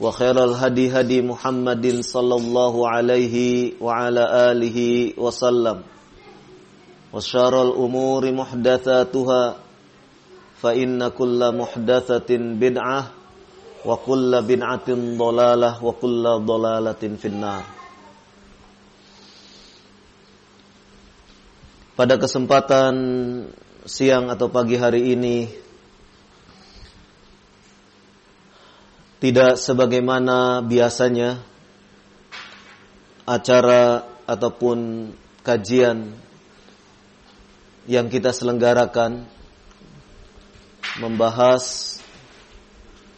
وخير الهدي هدي محمد صلى الله عليه وعلى آله وسلم وشر الأمور محدثاتها فإن كل محدثة بدعة وكل بدعة ضلالة وكل ضلالة في النار Pada kesempatan siang atau pagi hari ini tidak sebagaimana biasanya acara ataupun kajian yang kita selenggarakan membahas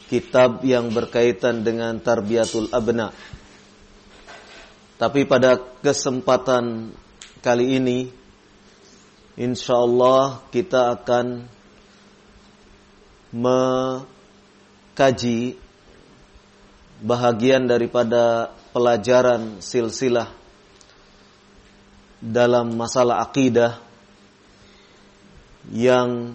kitab yang berkaitan dengan tarbiyatul abna. Tapi pada kesempatan kali ini insyaallah kita akan mengkaji bahagian daripada pelajaran silsilah dalam masalah akidah yang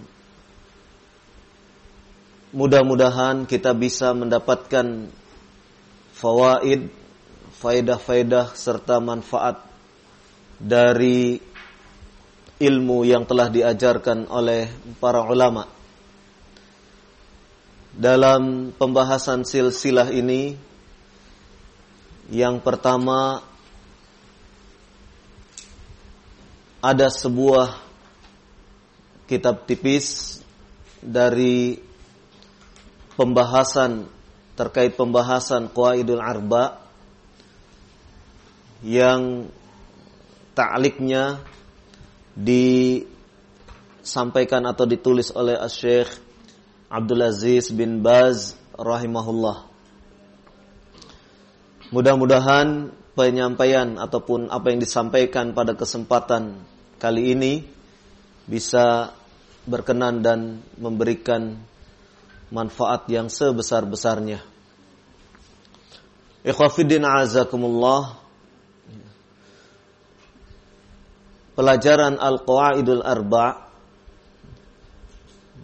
mudah-mudahan kita bisa mendapatkan fawaid, faedah-faedah serta manfaat dari ilmu yang telah diajarkan oleh para ulama dalam pembahasan silsilah ini yang pertama ada sebuah kitab tipis dari pembahasan terkait pembahasan Qaidul Arba yang ta'liknya disampaikan atau ditulis oleh Syekh Abdul Aziz bin Baz rahimahullah. Mudah-mudahan penyampaian ataupun apa yang disampaikan pada kesempatan kali ini bisa berkenan dan memberikan manfaat yang sebesar-besarnya. Ikhwafiddin azakumullah. Pelajaran Al-Qawaidul Arba'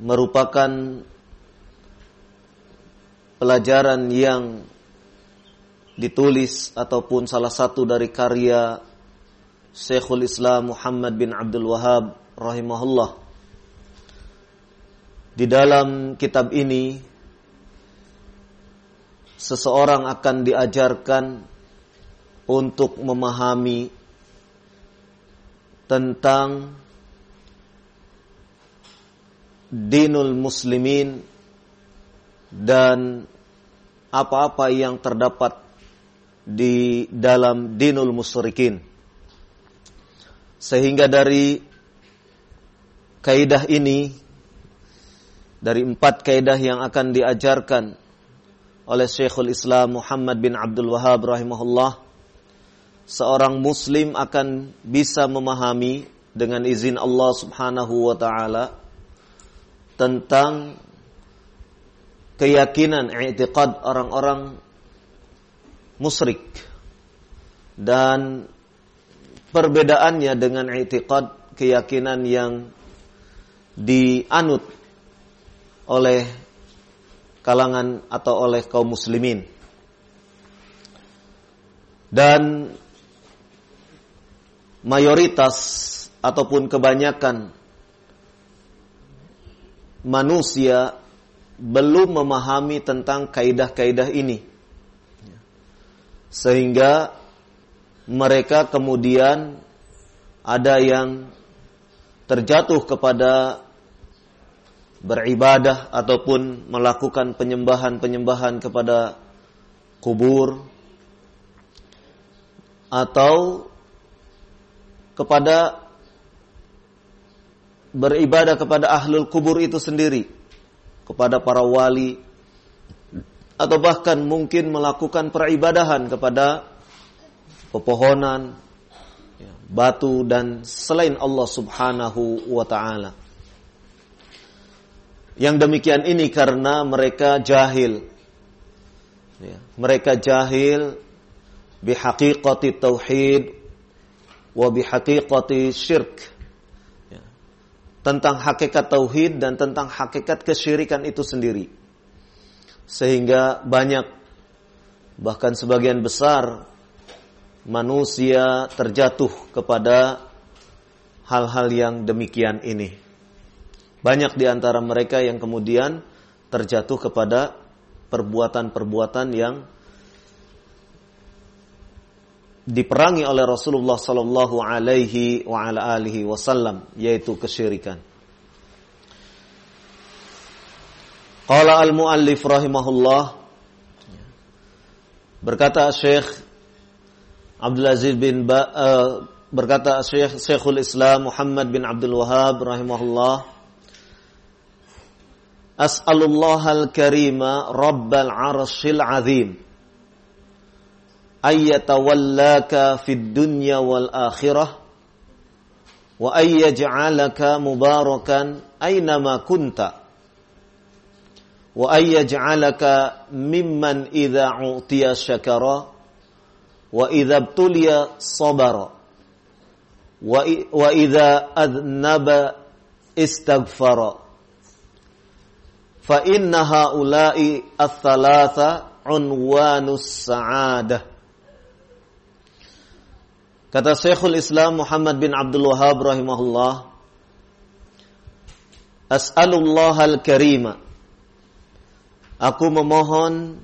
merupakan pelajaran yang ditulis ataupun salah satu dari karya Syekhul Islam Muhammad bin Abdul Wahab rahimahullah. Di dalam kitab ini seseorang akan diajarkan untuk memahami tentang dinul muslimin dan apa-apa yang terdapat di dalam dinul musyrikin. Sehingga dari kaidah ini dari empat kaidah yang akan diajarkan oleh Syekhul Islam Muhammad bin Abdul Wahab rahimahullah seorang muslim akan bisa memahami dengan izin Allah Subhanahu wa taala tentang keyakinan i'tiqad orang-orang musyrik dan perbedaannya dengan i'tiqad keyakinan yang dianut oleh kalangan atau oleh kaum muslimin. Dan mayoritas ataupun kebanyakan manusia belum memahami tentang kaidah-kaidah ini. Sehingga mereka kemudian ada yang terjatuh kepada beribadah ataupun melakukan penyembahan-penyembahan kepada kubur atau kepada beribadah kepada ahlul kubur itu sendiri kepada para wali atau bahkan mungkin melakukan peribadahan kepada pepohonan, ya, batu dan selain Allah Subhanahu wa taala. Yang demikian ini karena mereka jahil. Ya, mereka jahil bihaqiqati tauhid wa bihaqiqati syirk tentang hakikat tauhid dan tentang hakikat kesyirikan itu sendiri. Sehingga banyak bahkan sebagian besar manusia terjatuh kepada hal-hal yang demikian ini. Banyak di antara mereka yang kemudian terjatuh kepada perbuatan-perbuatan yang diperangi oleh Rasulullah sallallahu alaihi wa ala alihi wasallam yaitu kesyirikan. Qala al-muallif rahimahullah berkata Syekh Abdul Aziz bin ba, uh, berkata Syekh Syekhul Islam Muhammad bin Abdul Wahab rahimahullah As'alullah al-karima rabbal arshil azim ayyatawallaka fid dunya wal akhirah wa ayyaj'alaka mubarakan aynama kunta wa ayyaj'alaka mimman idza u'tiya syakara wa idza btuliya sabara wa idza adnaba istaghfara fa inna haula'i ats-tsalatsa unwanus sa'adah Kata Syekhul Islam Muhammad bin Abdul Wahab rahimahullah, As'alullah al-karima. Aku memohon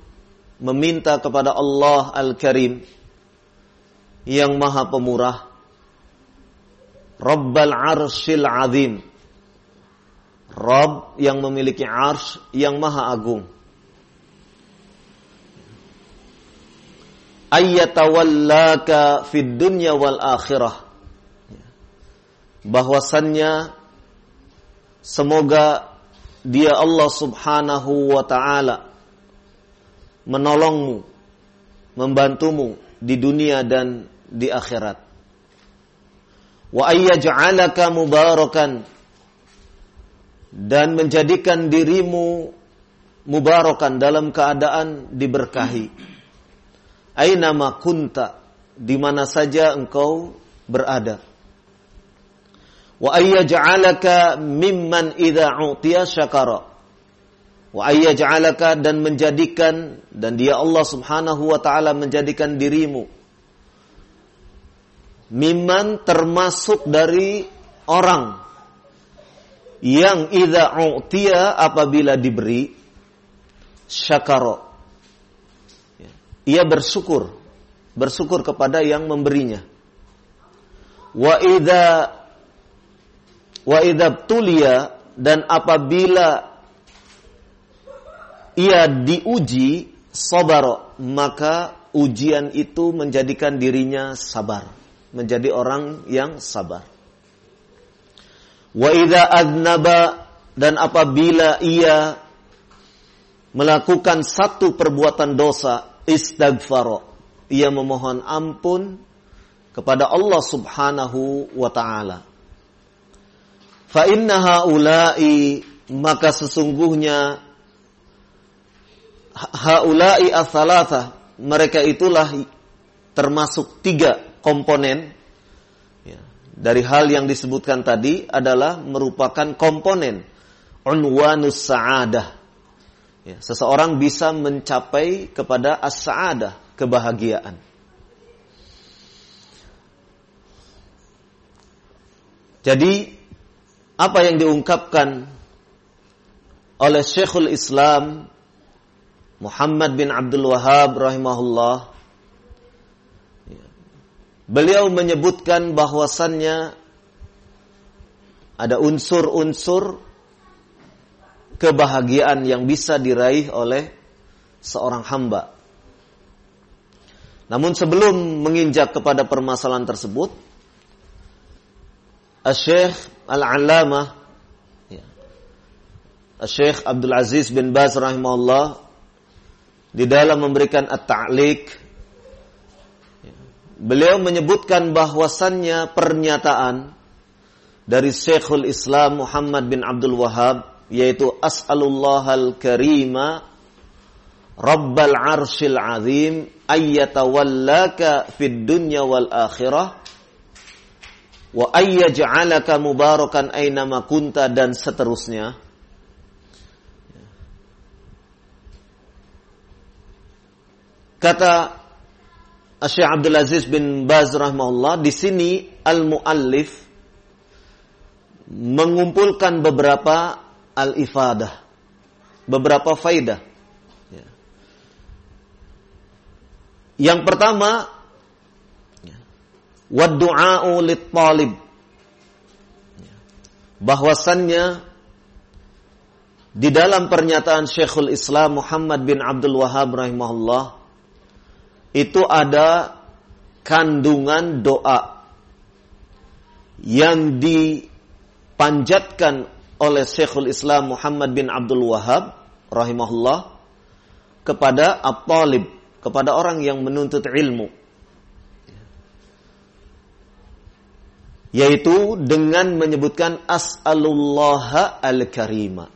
meminta kepada Allah al-karim yang maha pemurah. Rabbal arshil azim. Rabb yang memiliki arsh yang maha agung. Ayyatawallaka fid dunya wal akhirah. Bahwasannya semoga dia Allah Subhanahu wa taala menolongmu membantumu di dunia dan di akhirat. Wa ayyaj'alaka mubarakan dan menjadikan dirimu mubarakan dalam keadaan diberkahi aina ma kunta? Di mana saja engkau berada. Wa ayyaj'alaka mimman idza utiya syakara. Wa ayyaj'alaka dan menjadikan dan dia Allah Subhanahu wa taala menjadikan dirimu. Mimman termasuk dari orang yang idza utiya apabila diberi syakara ia bersyukur. Bersyukur kepada yang memberinya. Wa idza wa idza tulia dan apabila ia diuji sabar maka ujian itu menjadikan dirinya sabar. Menjadi orang yang sabar. Wa idza adnaba dan apabila ia melakukan satu perbuatan dosa istighfar ia memohon ampun kepada Allah Subhanahu wa taala. Fa inna haula'i maka sesungguhnya haula'i asalatha mereka itulah termasuk tiga komponen. Ya, dari hal yang disebutkan tadi adalah merupakan komponen. Unwanus sa'adah ya, seseorang bisa mencapai kepada as-sa'adah kebahagiaan. Jadi apa yang diungkapkan oleh Syekhul Islam Muhammad bin Abdul Wahab rahimahullah beliau menyebutkan bahwasannya ada unsur-unsur kebahagiaan yang bisa diraih oleh seorang hamba. Namun sebelum menginjak kepada permasalahan tersebut, Syekh Al-Allamah ya, Syekh Abdul Aziz bin Baz rahimahullah di dalam memberikan at-ta'liq beliau menyebutkan bahwasannya pernyataan dari Syekhul Islam Muhammad bin Abdul Wahab yaitu as'alullahal karima rabbal arshil azim ayyatawallaka fid dunya wal akhirah wa ayyaj'alaka mubarakan aynama kunta dan seterusnya. Kata Syekh Abdul Aziz bin Baz rahimahullah di sini al-muallif mengumpulkan beberapa al-ifadah, beberapa faidah. Ya. Yang pertama, ya, lit-talib. Ya. Bahwasannya di dalam pernyataan Syekhul Islam Muhammad bin Abdul Wahab rahimahullah itu ada kandungan doa yang dipanjatkan oleh Syekhul Islam Muhammad bin Abdul Wahab rahimahullah kepada at-talib, kepada orang yang menuntut ilmu. Yaitu dengan menyebutkan as'alullaha al-karima.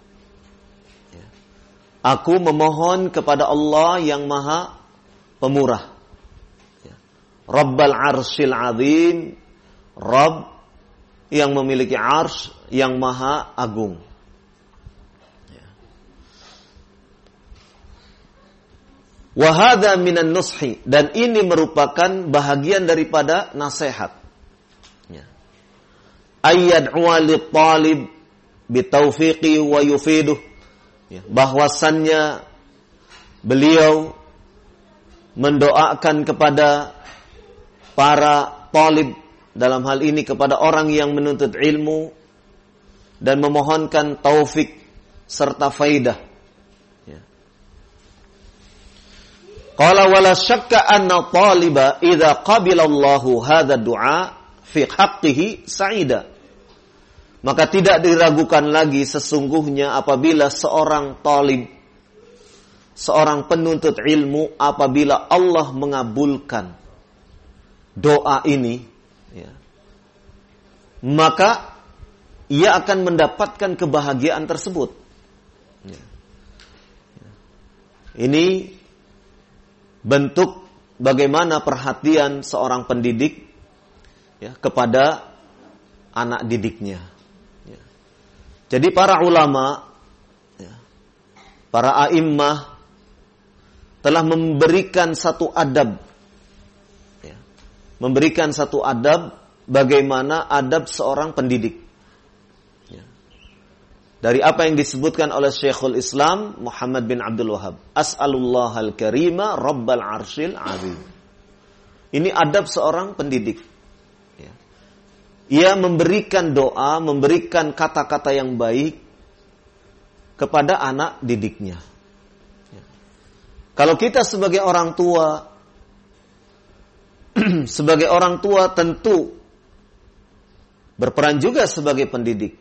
Aku memohon kepada Allah yang maha pemurah. Ya. Rabbal arshil azim, Rabb yang memiliki ars yang maha agung. Ya. Wahada minan nushi dan ini merupakan bahagian daripada nasihat. Ya. Ayat wali talib bitaufiqi wa yufiduh. Ya. Bahwasannya beliau mendoakan kepada para talib dalam hal ini kepada orang yang menuntut ilmu dan memohonkan taufik serta faidah. Ya. Qala wala syakka anna taliba idza qabila Allahu hadha du'a fi haqqihi sa'ida. Maka tidak diragukan lagi sesungguhnya apabila seorang talib seorang penuntut ilmu apabila Allah mengabulkan doa ini, ya, maka ia akan mendapatkan kebahagiaan tersebut. Ya. Ini bentuk bagaimana perhatian seorang pendidik ya, kepada anak didiknya. Ya. Jadi para ulama, ya, para a'immah, telah memberikan satu adab ya, memberikan satu adab bagaimana adab seorang pendidik. Ya. dari apa yang disebutkan oleh Syekhul Islam Muhammad bin Abdul Wahab as'alullah al-karima rabbal arshil azim. Ini adab seorang pendidik. Ya. ia memberikan doa memberikan kata-kata yang baik kepada anak didiknya. Kalau kita sebagai orang tua, sebagai orang tua tentu berperan juga sebagai pendidik.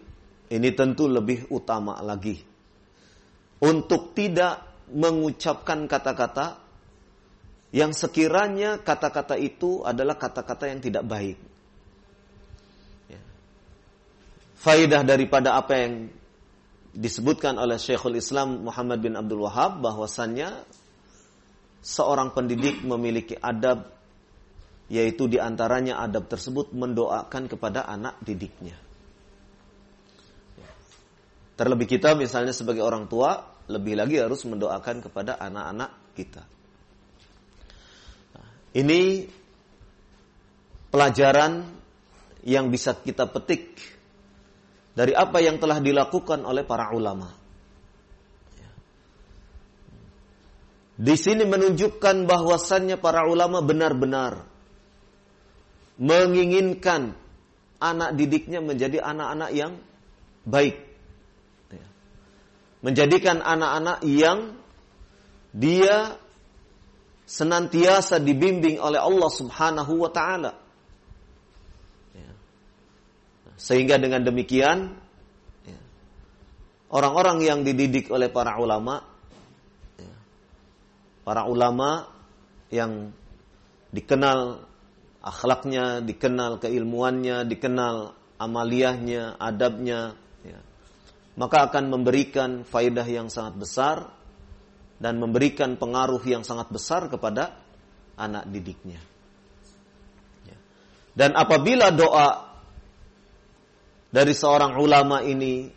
Ini tentu lebih utama lagi. Untuk tidak mengucapkan kata-kata yang sekiranya kata-kata itu adalah kata-kata yang tidak baik. Ya. Faidah daripada apa yang disebutkan oleh Syekhul Islam Muhammad bin Abdul Wahab bahwasannya seorang pendidik memiliki adab yaitu di antaranya adab tersebut mendoakan kepada anak didiknya. Terlebih kita misalnya sebagai orang tua lebih lagi harus mendoakan kepada anak-anak kita. Ini pelajaran yang bisa kita petik dari apa yang telah dilakukan oleh para ulama. Di sini menunjukkan bahwasannya para ulama benar-benar menginginkan anak didiknya menjadi anak-anak yang baik. Menjadikan anak-anak yang dia senantiasa dibimbing oleh Allah Subhanahu wa taala. Ya. Sehingga dengan demikian ya, orang-orang yang dididik oleh para ulama ya, para ulama yang dikenal akhlaknya, dikenal keilmuannya, dikenal amaliyahnya, adabnya, maka akan memberikan faidah yang sangat besar dan memberikan pengaruh yang sangat besar kepada anak didiknya. Ya. Dan apabila doa dari seorang ulama ini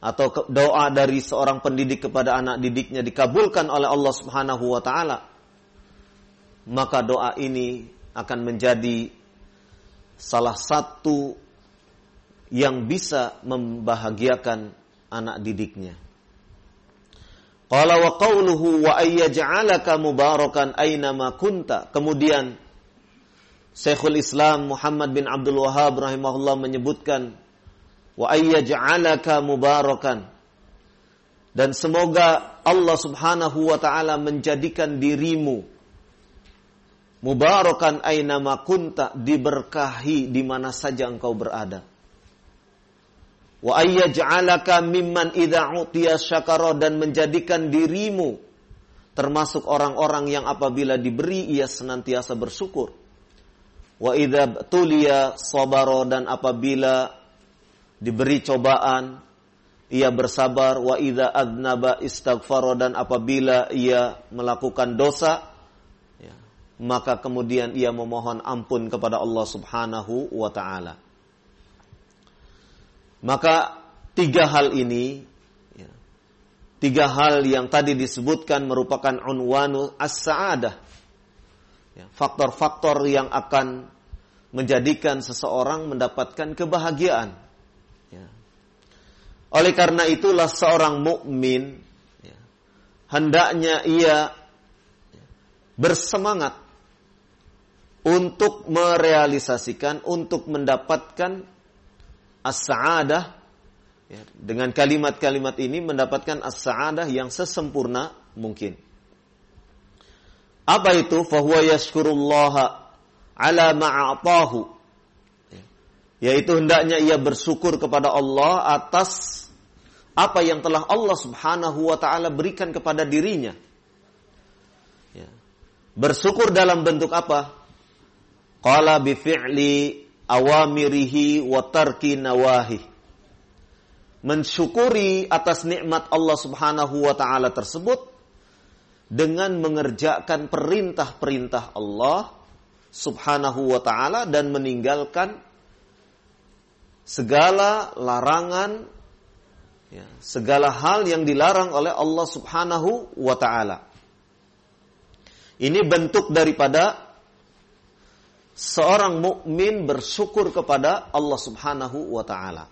atau doa dari seorang pendidik kepada anak didiknya dikabulkan oleh Allah Subhanahu wa taala, maka doa ini akan menjadi salah satu yang bisa membahagiakan anak didiknya. Qala wa qawluhu wa ayyaj'alaka mubarakan aynama kunta. Kemudian Syekhul Islam Muhammad bin Abdul Wahab rahimahullah menyebutkan wa ayyaj'alaka mubarakan dan semoga Allah Subhanahu wa taala menjadikan dirimu mubarakan aynama kunta diberkahi di mana saja engkau berada. Wa ayyaj'alaka mimman idza utiya syakara dan menjadikan dirimu termasuk orang-orang yang apabila diberi ia senantiasa bersyukur. Wa idza tuliya sabara dan apabila diberi cobaan ia bersabar. Wa idza adnaba istaghfara dan apabila ia melakukan dosa maka kemudian ia memohon ampun kepada Allah Subhanahu wa taala maka tiga hal ini, ya, tiga hal yang tadi disebutkan merupakan unwanu as-sa'adah. Ya, faktor-faktor yang akan menjadikan seseorang mendapatkan kebahagiaan. Ya. Oleh karena itulah seorang mukmin ya, hendaknya ia bersemangat untuk merealisasikan, untuk mendapatkan as-sa'adah ya, dengan kalimat-kalimat ini mendapatkan as-sa'adah yang sesempurna mungkin. Apa itu? Fahuwa yashkurullaha ala ma'atahu. Ya, yaitu hendaknya ia bersyukur kepada Allah atas apa yang telah Allah Subhanahu wa taala berikan kepada dirinya. Ya. Bersyukur dalam bentuk apa? Qala bi fi'li awamirihi wa tarki nawahi. Mensyukuri atas nikmat Allah Subhanahu wa taala tersebut dengan mengerjakan perintah-perintah Allah Subhanahu wa taala dan meninggalkan segala larangan ya, segala hal yang dilarang oleh Allah Subhanahu wa taala. Ini bentuk daripada seorang mukmin bersyukur kepada Allah Subhanahu wa taala.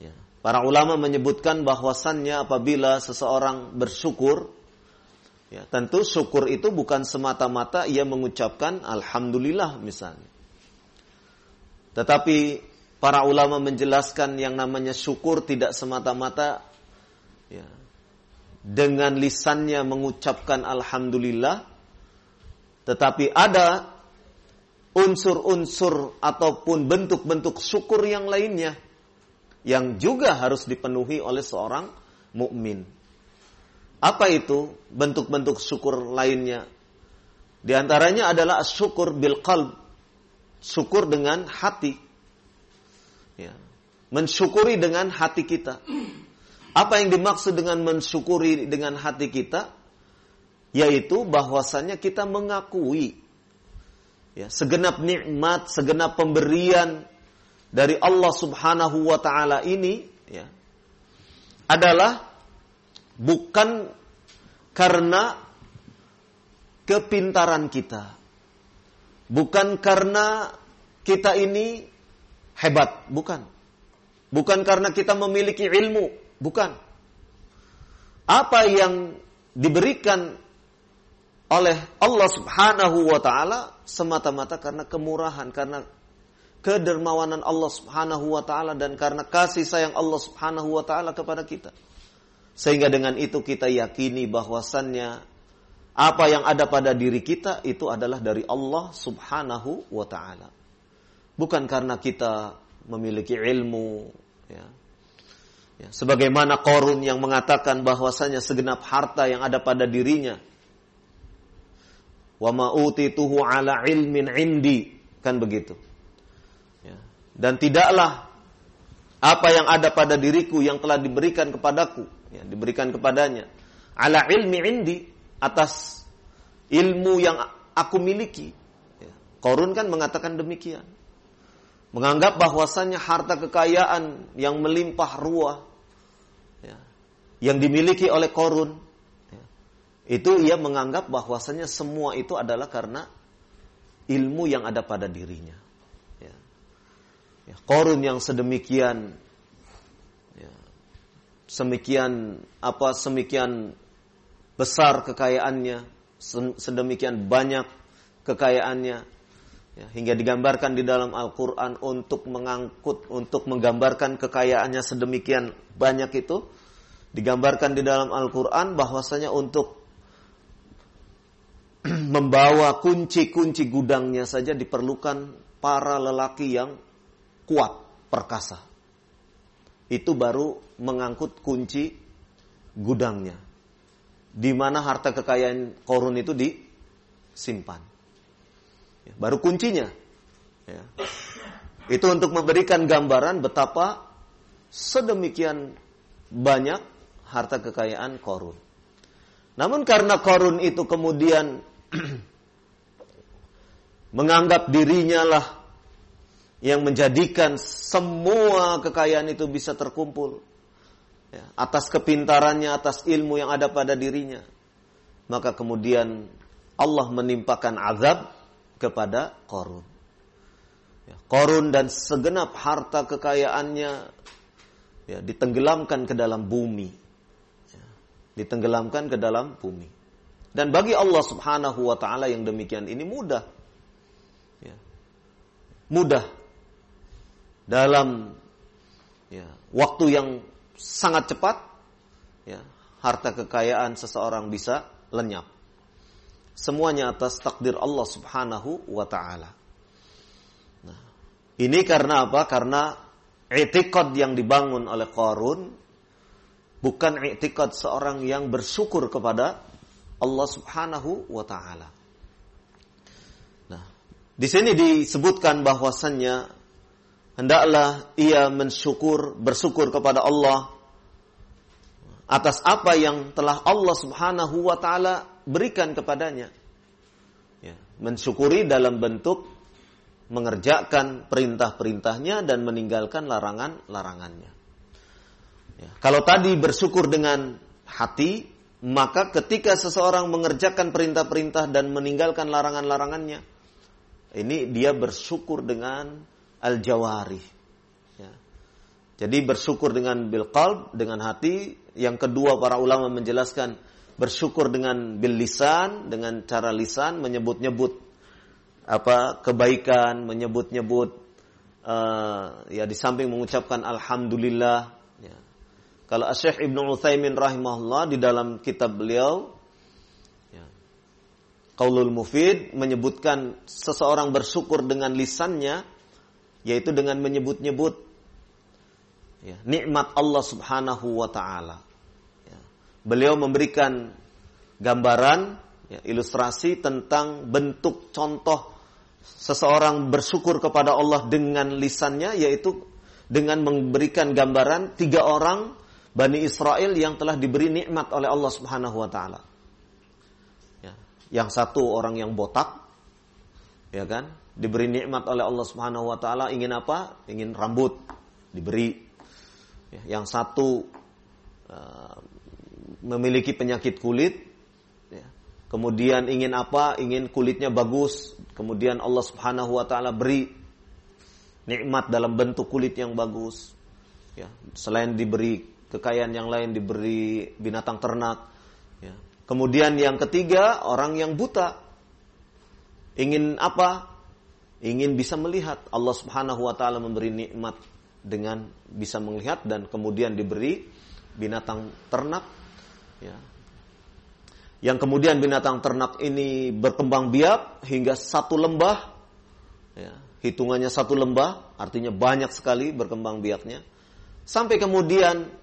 Ya. Para ulama menyebutkan bahwasannya apabila seseorang bersyukur ya, tentu syukur itu bukan semata-mata ia mengucapkan alhamdulillah misalnya. Tetapi para ulama menjelaskan yang namanya syukur tidak semata-mata ya, dengan lisannya mengucapkan alhamdulillah tetapi ada unsur-unsur ataupun bentuk-bentuk syukur yang lainnya yang juga harus dipenuhi oleh seorang mukmin. Apa itu bentuk-bentuk syukur lainnya? Di antaranya adalah syukur bil qalb. Syukur dengan hati. Ya. Mensyukuri dengan hati kita. Apa yang dimaksud dengan mensyukuri dengan hati kita? Yaitu bahwasannya kita mengakui ya, segenap nikmat, segenap pemberian dari Allah Subhanahu wa taala ini ya, adalah bukan karena kepintaran kita. Bukan karena kita ini hebat, bukan. Bukan karena kita memiliki ilmu, bukan. Apa yang diberikan oleh Allah Subhanahu wa taala semata-mata karena kemurahan, karena kedermawanan Allah Subhanahu wa taala dan karena kasih sayang Allah Subhanahu wa taala kepada kita. Sehingga dengan itu kita yakini bahwasannya apa yang ada pada diri kita itu adalah dari Allah Subhanahu wa taala. Bukan karena kita memiliki ilmu ya. ya. Sebagaimana Korun yang mengatakan bahwasanya segenap harta yang ada pada dirinya wa ma utituhu ala ilmin indi kan begitu. Ya. Dan tidaklah apa yang ada pada diriku yang telah diberikan kepadaku ya, diberikan kepadanya ala ilmi indi atas ilmu yang aku miliki. Ya. Korun kan mengatakan demikian. Menganggap bahwasannya harta kekayaan yang melimpah ruah ya, yang dimiliki oleh Korun itu ia menganggap bahwasannya semua itu adalah karena ilmu yang ada pada dirinya. Ya. Ya, korun yang sedemikian semikian apa semikian besar kekayaannya, sedemikian banyak kekayaannya, ya, hingga digambarkan di dalam Al-Quran untuk mengangkut, untuk menggambarkan kekayaannya sedemikian banyak itu, digambarkan di dalam Al-Quran bahwasanya untuk membawa kunci-kunci gudangnya saja diperlukan para lelaki yang kuat, perkasa itu baru mengangkut kunci gudangnya. Di mana harta kekayaan korun itu disimpan. Ya, baru kuncinya. Ya. Itu untuk memberikan gambaran betapa sedemikian banyak harta kekayaan korun. Namun karena korun itu kemudian menganggap dirinya lah yang menjadikan semua kekayaan itu bisa terkumpul ya, atas kepintarannya, atas ilmu yang ada pada dirinya. Maka kemudian Allah menimpakan azab kepada Korun. Ya, Korun dan segenap harta kekayaannya ya, ditenggelamkan ke dalam bumi. Ya, ditenggelamkan ke dalam bumi. Dan bagi Allah Subhanahu wa taala yang demikian ini mudah. Ya, mudah dalam ya, waktu yang sangat cepat ya, harta kekayaan seseorang bisa lenyap. Semuanya atas takdir Allah Subhanahu wa taala. Nah, ini karena apa? Karena etikad yang dibangun oleh Qarun bukan etikad seorang yang bersyukur kepada Allah Subhanahu wa taala. Nah, di sini disebutkan bahwasannya hendaklah ia mensyukur, bersyukur kepada Allah atas apa yang telah Allah Subhanahu wa taala berikan kepadanya. Ya, mensyukuri dalam bentuk mengerjakan perintah-perintahnya dan meninggalkan larangan-larangannya. Ya, kalau tadi bersyukur dengan hati, maka ketika seseorang mengerjakan perintah-perintah dan meninggalkan larangan-larangannya, ini dia bersyukur dengan al-jawari. Ya. Jadi bersyukur dengan bil qalb, dengan hati. Yang kedua para ulama menjelaskan bersyukur dengan bil lisan, dengan cara lisan menyebut-nyebut apa kebaikan, menyebut-nyebut uh, ya di samping mengucapkan alhamdulillah. Kalau Syekh Ibnu Utsaimin rahimahullah di dalam kitab beliau ya, Qaulul Mufid menyebutkan seseorang bersyukur dengan lisannya yaitu dengan menyebut-nyebut ya, nikmat Allah Subhanahu wa taala. Ya. beliau memberikan gambaran, ya, ilustrasi tentang bentuk contoh seseorang bersyukur kepada Allah dengan lisannya, yaitu dengan memberikan gambaran tiga orang Bani Israel yang telah diberi nikmat oleh Allah Subhanahu wa taala. Ya, yang satu orang yang botak, ya kan? Diberi nikmat oleh Allah Subhanahu wa taala ingin apa? Ingin rambut, diberi. Ya, yang satu uh, memiliki penyakit kulit, ya. kemudian ingin apa? Ingin kulitnya bagus, kemudian Allah Subhanahu wa taala beri nikmat dalam bentuk kulit yang bagus. Ya, selain diberi kekayaan yang lain diberi binatang ternak. Ya. Kemudian yang ketiga orang yang buta ingin apa? Ingin bisa melihat Allah Subhanahu Wa Taala memberi nikmat dengan bisa melihat dan kemudian diberi binatang ternak. Ya. Yang kemudian binatang ternak ini berkembang biak hingga satu lembah. Ya. Hitungannya satu lembah, artinya banyak sekali berkembang biaknya. Sampai kemudian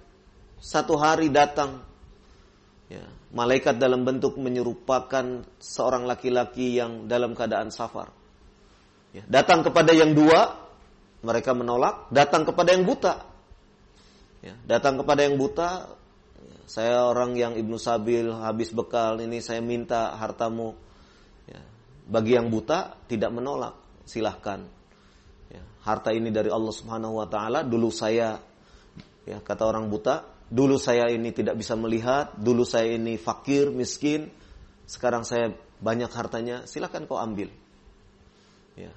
satu hari datang ya, malaikat dalam bentuk menyerupakan seorang laki-laki yang dalam keadaan safar. Ya, datang kepada yang dua, mereka menolak. Datang kepada yang buta, ya, datang kepada yang buta. Ya, saya orang yang ibnu sabil habis bekal ini saya minta hartamu. Ya, bagi yang buta tidak menolak, silahkan. Ya, harta ini dari Allah Subhanahu Wa Taala. Dulu saya, ya kata orang buta, Dulu saya ini tidak bisa melihat, dulu saya ini fakir, miskin, sekarang saya banyak hartanya, silakan kau ambil. Ya.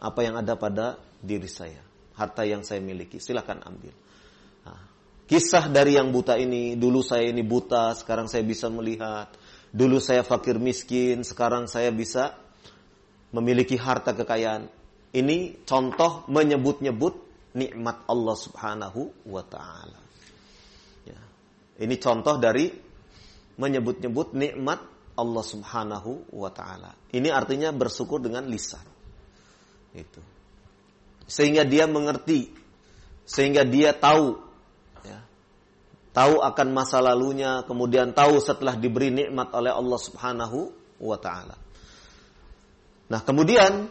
Apa yang ada pada diri saya, harta yang saya miliki, silakan ambil. Nah, kisah dari yang buta ini, dulu saya ini buta, sekarang saya bisa melihat. Dulu saya fakir miskin, sekarang saya bisa memiliki harta kekayaan. Ini contoh menyebut-nyebut nikmat Allah Subhanahu wa taala. Ini contoh dari menyebut-nyebut nikmat Allah Subhanahu wa taala. Ini artinya bersyukur dengan lisan. Itu. Sehingga dia mengerti, sehingga dia tahu ya. Tahu akan masa lalunya, kemudian tahu setelah diberi nikmat oleh Allah Subhanahu wa taala. Nah, kemudian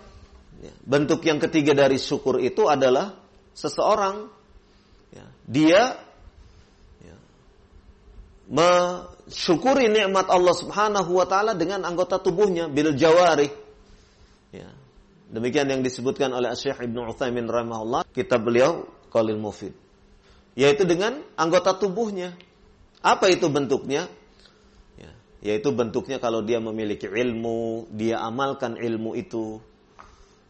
ya, bentuk yang ketiga dari syukur itu adalah seseorang ya, dia mensyukuri nikmat Allah Subhanahu wa taala dengan anggota tubuhnya bil jawari. Ya. Demikian yang disebutkan oleh Syekh Ibnu Utsaimin rahimahullah kitab beliau Qalil Mufid. Yaitu dengan anggota tubuhnya. Apa itu bentuknya? Ya, yaitu bentuknya kalau dia memiliki ilmu, dia amalkan ilmu itu,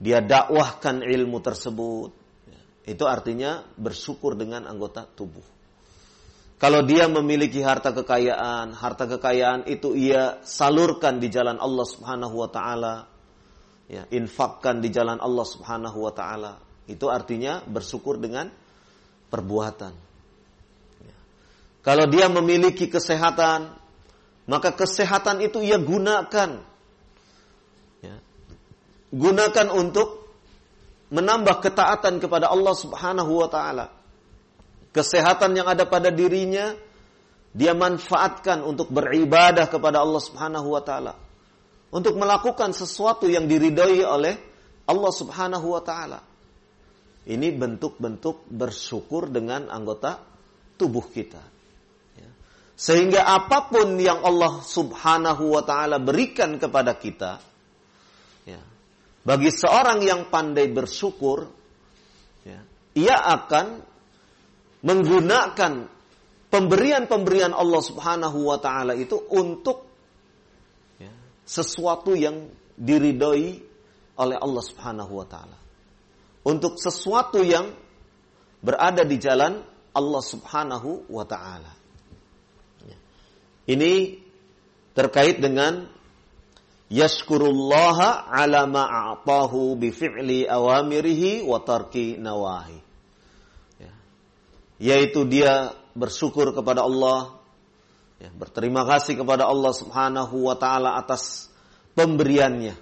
dia dakwahkan ilmu tersebut. Ya, itu artinya bersyukur dengan anggota tubuh. Kalau dia memiliki harta kekayaan, harta kekayaan itu ia salurkan di jalan Allah Subhanahu wa taala. Ya, infakkan di jalan Allah Subhanahu wa taala. Itu artinya bersyukur dengan perbuatan. Ya. Kalau dia memiliki kesehatan, maka kesehatan itu ia gunakan. Ya. Gunakan untuk menambah ketaatan kepada Allah Subhanahu wa taala kesehatan yang ada pada dirinya dia manfaatkan untuk beribadah kepada Allah Subhanahu wa taala. Untuk melakukan sesuatu yang diridhoi oleh Allah Subhanahu wa taala. Ini bentuk-bentuk bersyukur dengan anggota tubuh kita. Ya. Sehingga apa pun yang Allah Subhanahu wa taala berikan kepada kita ya, bagi seorang yang pandai bersyukur ya, ia akan menggunakan pemberian-pemberian Allah Subhanahu wa taala itu untuk ya, sesuatu yang diridhoi oleh Allah Subhanahu wa taala. Untuk sesuatu yang berada di jalan Allah Subhanahu wa taala. Ya. Ini terkait dengan yashkurullaha ala ma'atahu bi fi'li awamirihi wa tarki nawahi yaitu dia bersyukur kepada Allah, ya, berterima kasih kepada Allah Subhanahu wa taala atas pemberiannya.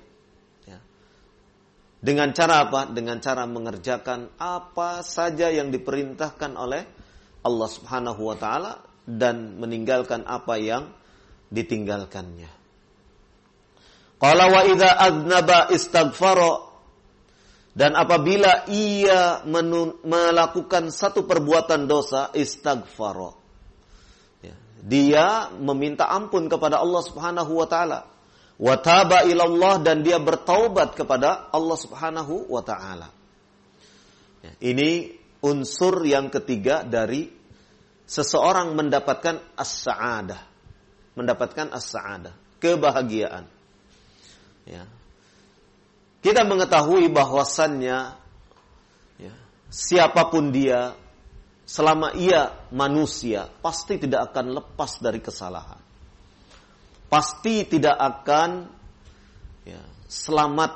Ya. Dengan cara apa? Dengan cara mengerjakan apa saja yang diperintahkan oleh Allah Subhanahu wa taala dan meninggalkan apa yang ditinggalkannya. Qala wa idza aznaba istaghfara dan apabila ia melakukan satu perbuatan dosa istaghfara ya, dia meminta ampun kepada Allah Subhanahu wa taala wa taba ilallah dan dia bertaubat kepada Allah Subhanahu wa taala. Ya, ini unsur yang ketiga dari seseorang mendapatkan as-sa'adah. Mendapatkan as-sa'adah, kebahagiaan. Ya. Kita mengetahui bahwasannya ya, siapa pun dia selama ia manusia pasti tidak akan lepas dari kesalahan. Pasti tidak akan ya, selamat.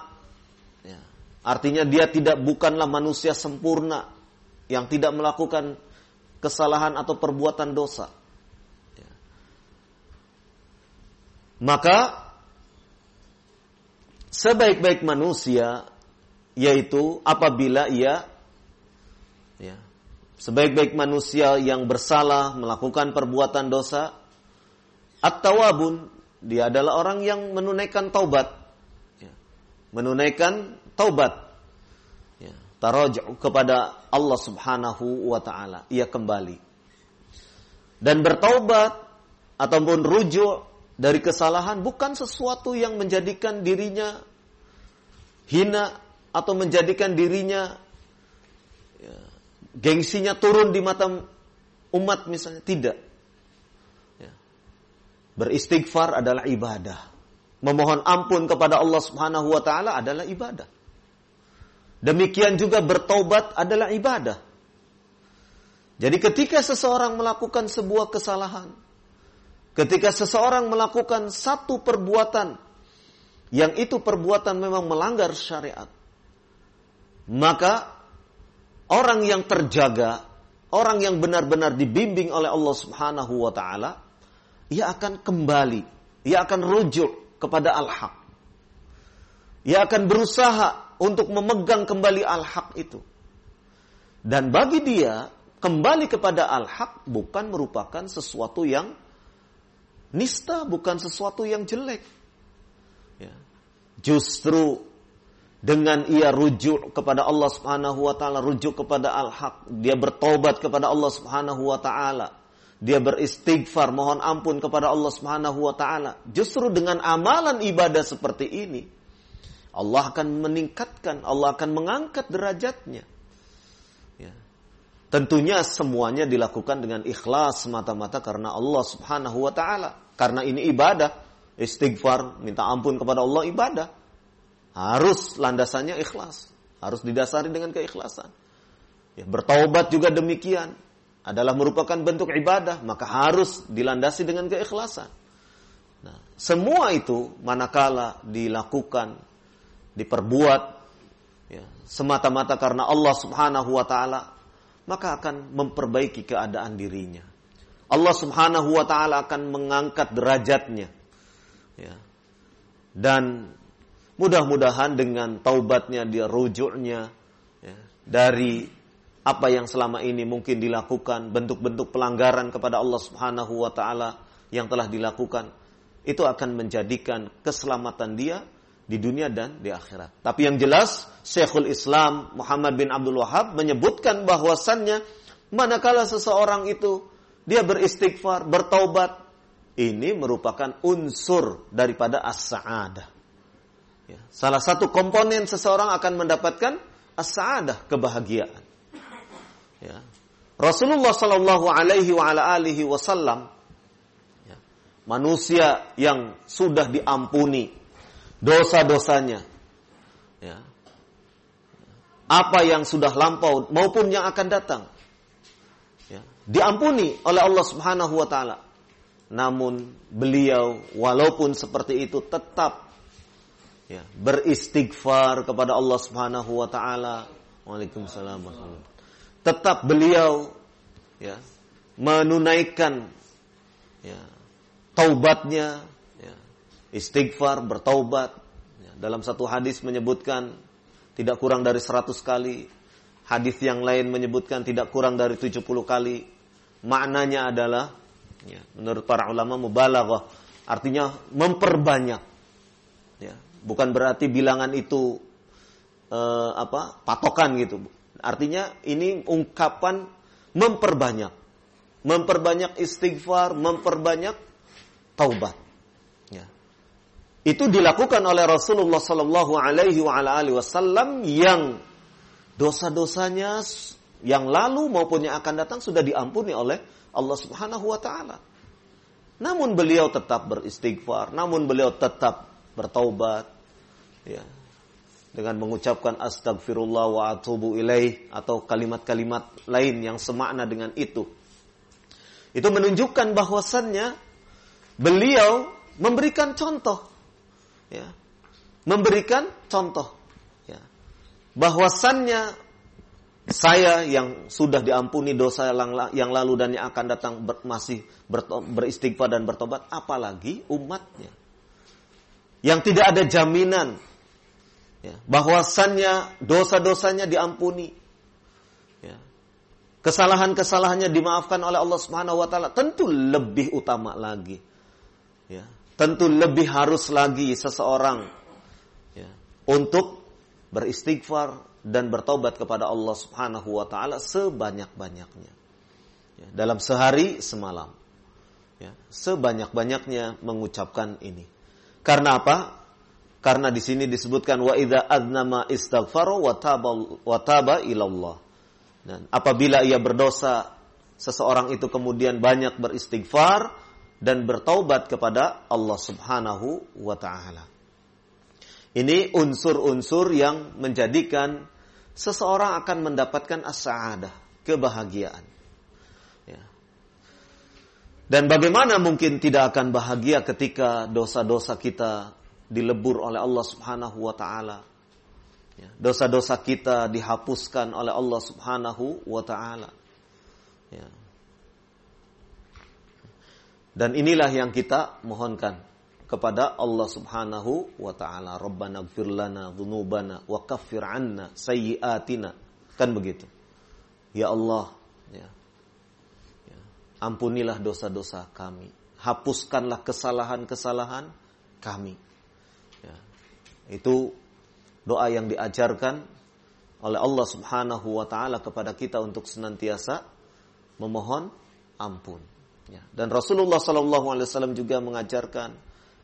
Ya. Artinya dia tidak bukanlah manusia sempurna yang tidak melakukan kesalahan atau perbuatan dosa. Ya. Maka sebaik-baik manusia yaitu apabila ia ya, sebaik-baik manusia yang bersalah melakukan perbuatan dosa at-tawabun dia adalah orang yang menunaikan taubat. Ya, menunaikan taubat. Ya, taraju kepada Allah Subhanahu wa taala. Ia kembali. Dan bertaubat ataupun rujuk dari kesalahan bukan sesuatu yang menjadikan dirinya hina atau menjadikan dirinya ya, gengsinya turun di mata umat misalnya. Tidak. Ya. beristighfar adalah ibadah. Memohon ampun kepada Allah Subhanahu wa taala adalah ibadah. Demikian juga bertobat adalah ibadah. Jadi ketika seseorang melakukan sebuah kesalahan Ketika seseorang melakukan satu perbuatan yang itu perbuatan memang melanggar syariat, maka orang yang terjaga, orang yang benar-benar dibimbing oleh Allah Subhanahu wa taala, ia akan kembali, ia akan rujuk kepada al-haq. Ia akan berusaha untuk memegang kembali al-haq itu. Dan bagi dia, kembali kepada al-haq bukan merupakan sesuatu yang Nista bukan sesuatu yang jelek. Ya. Justru dengan ia rujuk kepada Allah Subhanahu wa taala, rujuk kepada al-haq, dia bertobat kepada Allah Subhanahu wa taala. Dia beristighfar, mohon ampun kepada Allah Subhanahu wa taala. Justru dengan amalan ibadah seperti ini, Allah akan meningkatkan, Allah akan mengangkat derajatnya. Ya. Tentunya semuanya dilakukan dengan ikhlas semata-mata karena Allah Subhanahu wa taala. Karena ini ibadah. Istighfar, minta ampun kepada Allah ibadah. Harus landasannya ikhlas. Harus didasari dengan keikhlasan. Ya, bertaubat juga demikian. Adalah merupakan bentuk ibadah. Maka harus dilandasi dengan keikhlasan. Nah, semua itu manakala dilakukan, diperbuat, ya, semata-mata karena Allah subhanahu wa ta'ala, maka akan memperbaiki keadaan dirinya. Allah Subhanahu wa taala akan mengangkat derajatnya. Ya. Dan mudah-mudahan dengan taubatnya dia rujuknya ya, dari apa yang selama ini mungkin dilakukan bentuk-bentuk pelanggaran kepada Allah Subhanahu wa taala yang telah dilakukan itu akan menjadikan keselamatan dia di dunia dan di akhirat. Tapi yang jelas Syekhul Islam Muhammad bin Abdul Wahab menyebutkan bahwasannya manakala seseorang itu dia beristighfar, bertaubat. Ini merupakan unsur daripada as-sa'adah. Ya. Salah satu komponen seseorang akan mendapatkan as-sa'adah, kebahagiaan. Ya. Rasulullah Shallallahu Alaihi Wasallam, ya. manusia yang sudah diampuni dosa-dosanya, ya. apa yang sudah lampau maupun yang akan datang, diampuni oleh Allah Subhanahu wa taala. Namun beliau walaupun seperti itu tetap ya, beristighfar kepada Allah Subhanahu wa taala. Waalaikumsalam. Tetap beliau ya menunaikan ya taubatnya ya, istighfar bertaubat ya, dalam satu hadis menyebutkan tidak kurang dari 100 kali hadis yang lain menyebutkan tidak kurang dari 70 kali Maknanya adalah Ya, menurut para ulama mubalaghah artinya memperbanyak. Ya, bukan berarti bilangan itu eh, apa patokan gitu. Artinya ini ungkapan memperbanyak, memperbanyak istighfar, memperbanyak taubat. Itu dilakukan oleh Rasulullah Sallallahu Alaihi Wasallam yang dosa-dosanya yang lalu maupun yang akan datang sudah diampuni oleh Allah Subhanahu wa taala. Namun beliau tetap beristighfar, namun beliau tetap bertaubat ya. Dengan mengucapkan astagfirullah wa atubu ilaih atau kalimat-kalimat lain yang semakna dengan itu. Itu menunjukkan bahwasannya beliau memberikan contoh ya. Memberikan contoh ya. Bahwasannya saya yang sudah diampuni dosa yang lalu dan yang akan datang ber, masih ber, beristighfar dan bertobat, apalagi umatnya yang tidak ada jaminan ya, bahwasannya dosa-dosanya diampuni, ya, kesalahan-kesalahannya dimaafkan oleh Allah Subhanahu Wa Taala, tentu lebih utama lagi, ya, tentu lebih harus lagi seseorang ya, untuk beristighfar dan bertobat kepada Allah Subhanahu wa taala sebanyak-banyaknya. Ya, dalam sehari semalam. Ya, sebanyak-banyaknya mengucapkan ini. Karena apa? Karena di sini disebutkan wa idza adnama istaghfara wa taba wa taba ilallah. Dan apabila ia berdosa, seseorang itu kemudian banyak beristighfar dan bertaubat kepada Allah Subhanahu wa taala. Ini unsur-unsur yang menjadikan seseorang akan mendapatkan as-sa'adah, kebahagiaan. Ya. Dan bagaimana mungkin tidak akan bahagia ketika dosa-dosa kita dilebur oleh Allah Subhanahu wa taala. Ya. Dosa-dosa kita dihapuskan oleh Allah Subhanahu wa taala. Ya. Dan inilah yang kita mohonkan kepada Allah Subhanahu wa taala. Rabbana ighfir lana dzunubana wa kaffir 'anna sayyi'atina. Kan begitu. Ya Allah, ya. ya. Ampunilah dosa-dosa kami. Hapuskanlah kesalahan-kesalahan kami. Ya. Itu doa yang diajarkan oleh Allah Subhanahu wa taala kepada kita untuk senantiasa memohon ampun. Ya. Dan Rasulullah Sallallahu Alaihi Wasallam juga mengajarkan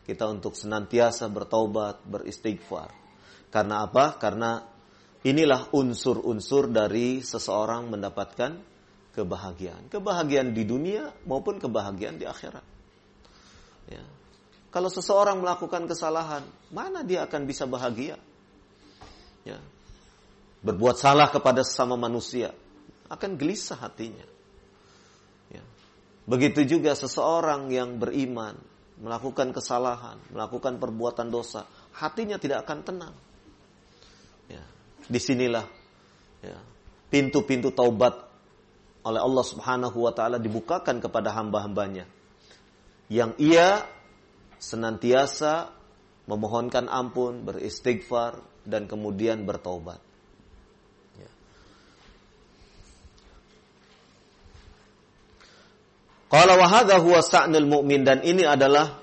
kita untuk senantiasa bertaubat, beristighfar. Karena apa? Karena inilah unsur-unsur dari seseorang mendapatkan kebahagiaan. Kebahagiaan di dunia maupun kebahagiaan di akhirat. Ya. Kalau seseorang melakukan kesalahan, mana dia akan bisa bahagia? Ya. Berbuat salah kepada sesama manusia, akan gelisah hatinya. Begitu juga seseorang yang beriman, melakukan kesalahan, melakukan perbuatan dosa, hatinya tidak akan tenang. Ya, di sinilah ya, pintu-pintu taubat oleh Allah Subhanahu wa taala dibukakan kepada hamba-hambanya yang ia senantiasa memohonkan ampun, beristighfar dan kemudian bertaubat. Qala wa hadha huwa sa'nul mu'min dan ini adalah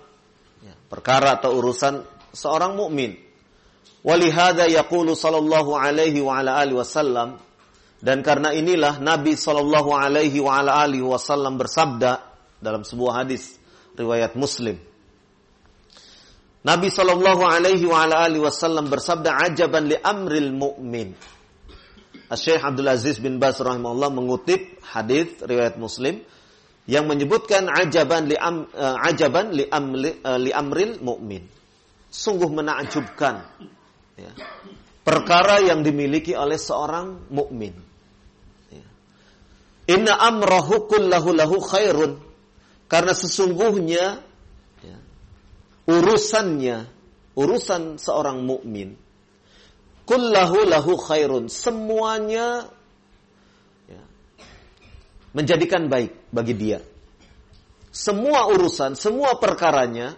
ya, perkara atau urusan seorang mukmin. Walihada yaqulu sallallahu alaihi wa ala alihi wasallam dan karena inilah Nabi sallallahu alaihi wa ala alihi wasallam bersabda dalam sebuah hadis riwayat Muslim. Nabi sallallahu alaihi wa ala alihi wasallam bersabda ajaban li amril mu'min. Syekh Abdul Aziz bin Bas rahimahullah mengutip hadis riwayat Muslim yang menyebutkan ajaban li am, uh, ajaban li, am, li, uh, li amril mukmin. Sungguh menakjubkan ya. perkara yang dimiliki oleh seorang mukmin. Ya. Inna amrahu kullahu lahu khairun. Karena sesungguhnya ya, urusannya, urusan seorang mukmin kullahu lahu khairun. Semuanya menjadikan baik bagi dia. Semua urusan, semua perkaranya